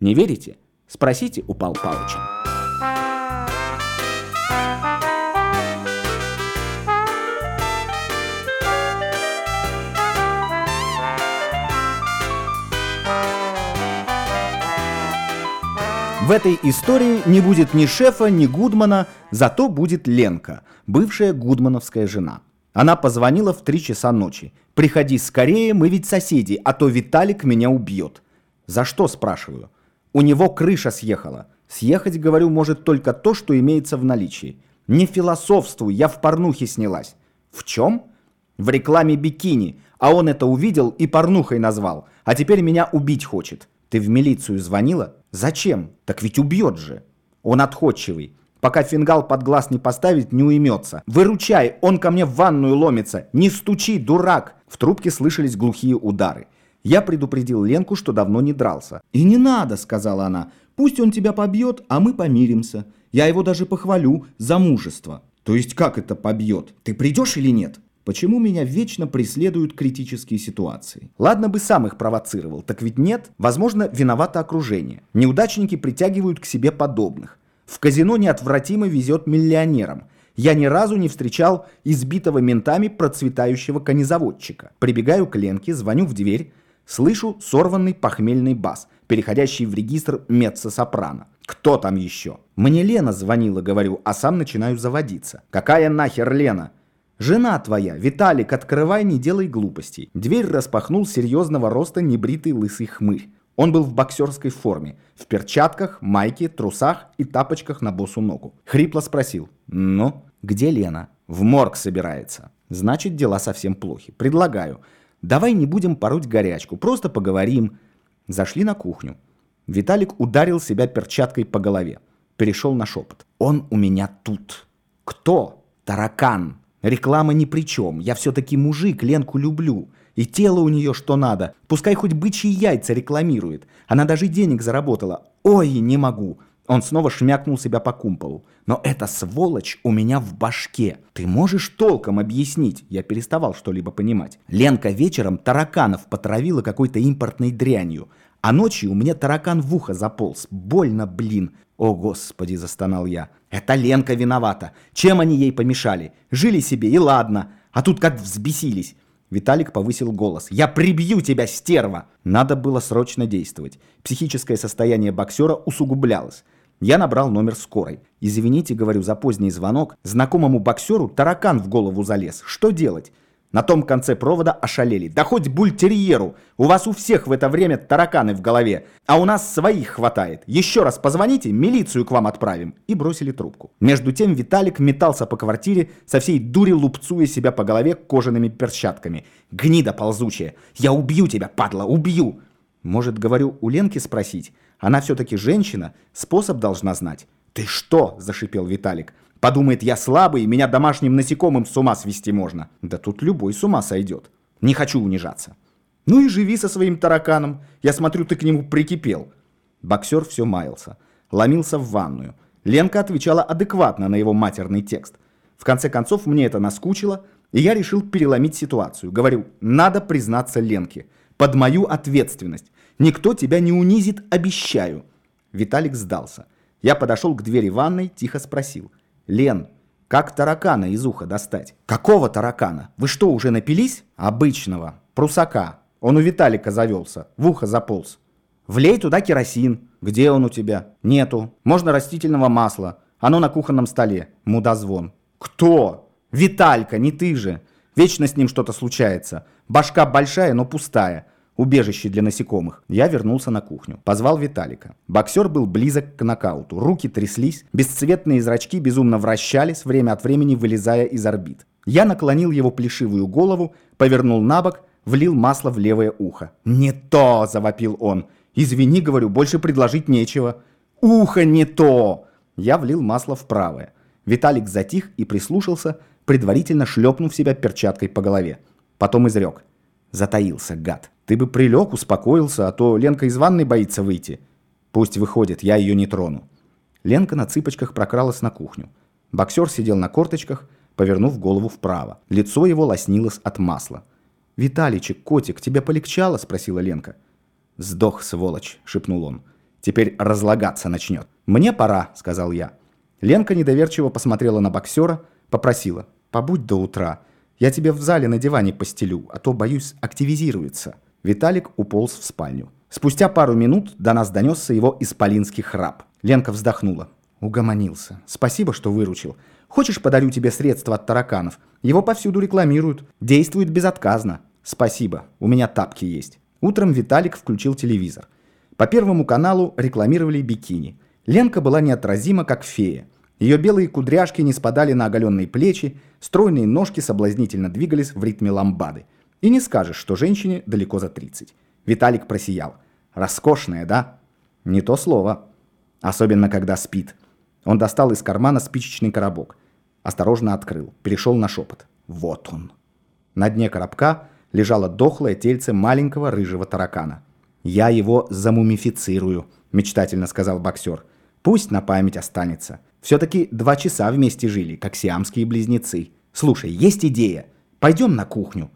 Не верите? Спросите у Пал Палыча. В этой истории не будет ни шефа, ни Гудмана, зато будет Ленка, бывшая гудмановская жена. Она позвонила в три часа ночи. «Приходи скорее, мы ведь соседи, а то Виталик меня убьет». «За что?» – спрашиваю. «У него крыша съехала». Съехать, говорю, может только то, что имеется в наличии. Не философствуй, я в порнухе снялась. В чем? В рекламе бикини. А он это увидел и порнухой назвал. А теперь меня убить хочет. Ты в милицию звонила? Зачем? Так ведь убьет же. Он отходчивый. Пока фингал под глаз не поставить, не уймется. Выручай, он ко мне в ванную ломится. Не стучи, дурак. В трубке слышались глухие удары. Я предупредил Ленку, что давно не дрался. «И не надо», — сказала она. «Пусть он тебя побьет, а мы помиримся. Я его даже похвалю за мужество». «То есть как это побьет? Ты придешь или нет?» Почему меня вечно преследуют критические ситуации? Ладно бы сам их провоцировал, так ведь нет. Возможно, виновато окружение. Неудачники притягивают к себе подобных. В казино неотвратимо везет миллионерам. Я ни разу не встречал избитого ментами процветающего конезаводчика. Прибегаю к Ленке, звоню в дверь, слышу сорванный похмельный бас, переходящий в регистр меццо-сопрано. Кто там еще? Мне Лена звонила, говорю, а сам начинаю заводиться. Какая нахер Лена? «Жена твоя, Виталик, открывай, не делай глупостей». Дверь распахнул серьезного роста небритый лысый хмырь. Он был в боксерской форме, в перчатках, майке, трусах и тапочках на босу ногу. Хрипло спросил, «Ну, где Лена?» «В морг собирается». «Значит, дела совсем плохи. Предлагаю, давай не будем пороть горячку, просто поговорим». Зашли на кухню. Виталик ударил себя перчаткой по голове. Перешел на шепот. «Он у меня тут». «Кто?» «Таракан». Реклама ни при чем. Я все-таки мужик, Ленку люблю. И тело у нее что надо. Пускай хоть бычьи яйца рекламирует. Она даже денег заработала. Ой, не могу. Он снова шмякнул себя по кумполу. Но эта сволочь у меня в башке. Ты можешь толком объяснить? Я переставал что-либо понимать. Ленка вечером тараканов потравила какой-то импортной дрянью. А ночью у меня таракан в ухо заполз. Больно, блин. «О, Господи!» – застонал я. «Это Ленка виновата. Чем они ей помешали? Жили себе, и ладно. А тут как взбесились». Виталик повысил голос. «Я прибью тебя, стерва!» Надо было срочно действовать. Психическое состояние боксера усугублялось. Я набрал номер скорой. «Извините, — говорю, — за поздний звонок. Знакомому боксеру таракан в голову залез. Что делать?» На том конце провода ошалели. Да хоть бультерьеру! У вас у всех в это время тараканы в голове, а у нас своих хватает. Еще раз позвоните, милицию к вам отправим. И бросили трубку. Между тем Виталик метался по квартире, со всей дури лупцуя себя по голове кожаными перчатками. Гнида ползучая! Я убью тебя, падла, убью! Может, говорю, у Ленки спросить? Она все-таки женщина, способ должна знать. «Ты что?» – зашипел Виталик. Подумает, я слабый, меня домашним насекомым с ума свести можно. Да тут любой с ума сойдет. Не хочу унижаться. Ну и живи со своим тараканом. Я смотрю, ты к нему прикипел. Боксер все маялся. Ломился в ванную. Ленка отвечала адекватно на его матерный текст. В конце концов, мне это наскучило, и я решил переломить ситуацию. Говорю, надо признаться Ленке. Под мою ответственность. Никто тебя не унизит, обещаю. Виталик сдался. Я подошел к двери ванной, тихо спросил. Лен, как таракана из уха достать? Какого таракана? Вы что, уже напились? Обычного. Прусака. Он у Виталика завелся. В ухо заполз. Влей туда керосин. Где он у тебя? Нету. Можно растительного масла. Оно на кухонном столе. Мудозвон. Кто? Виталька, не ты же. Вечно с ним что-то случается. Башка большая, но пустая убежище для насекомых, я вернулся на кухню. Позвал Виталика. Боксер был близок к нокауту. Руки тряслись, бесцветные зрачки безумно вращались, время от времени вылезая из орбит. Я наклонил его плешивую голову, повернул на бок, влил масло в левое ухо. «Не то!» – завопил он. «Извини, говорю, больше предложить нечего». «Ухо не то!» Я влил масло в правое. Виталик затих и прислушался, предварительно шлепнув себя перчаткой по голове. Потом изрек. Затаился, гад. Ты бы прилег, успокоился, а то Ленка из ванной боится выйти. Пусть выходит, я ее не трону. Ленка на цыпочках прокралась на кухню. Боксер сидел на корточках, повернув голову вправо. Лицо его лоснилось от масла. «Виталичек, котик, тебе полегчало?» – спросила Ленка. «Сдох, сволочь!» – шепнул он. Теперь разлагаться начнет. «Мне пора», — сказал я. Ленка недоверчиво посмотрела на боксера, попросила. «Побудь до утра. Я тебе в зале на диване постелю, а то, боюсь, активизируется». Виталик уполз в спальню. Спустя пару минут до нас донесся его исполинский храп. Ленка вздохнула. Угомонился. Спасибо, что выручил. Хочешь, подарю тебе средства от тараканов? Его повсюду рекламируют. Действует безотказно. Спасибо, у меня тапки есть. Утром Виталик включил телевизор. По первому каналу рекламировали бикини. Ленка была неотразима, как фея. Ее белые кудряшки не спадали на оголенные плечи, стройные ножки соблазнительно двигались в ритме ламбады. И не скажешь, что женщине далеко за 30. Виталик просиял. Роскошная, да? Не то слово. Особенно, когда спит. Он достал из кармана спичечный коробок. Осторожно открыл. Перешел на шепот. Вот он. На дне коробка лежало дохлое тельце маленького рыжего таракана. «Я его замумифицирую», — мечтательно сказал боксер. «Пусть на память останется. Все-таки два часа вместе жили, как сиамские близнецы. Слушай, есть идея. Пойдем на кухню.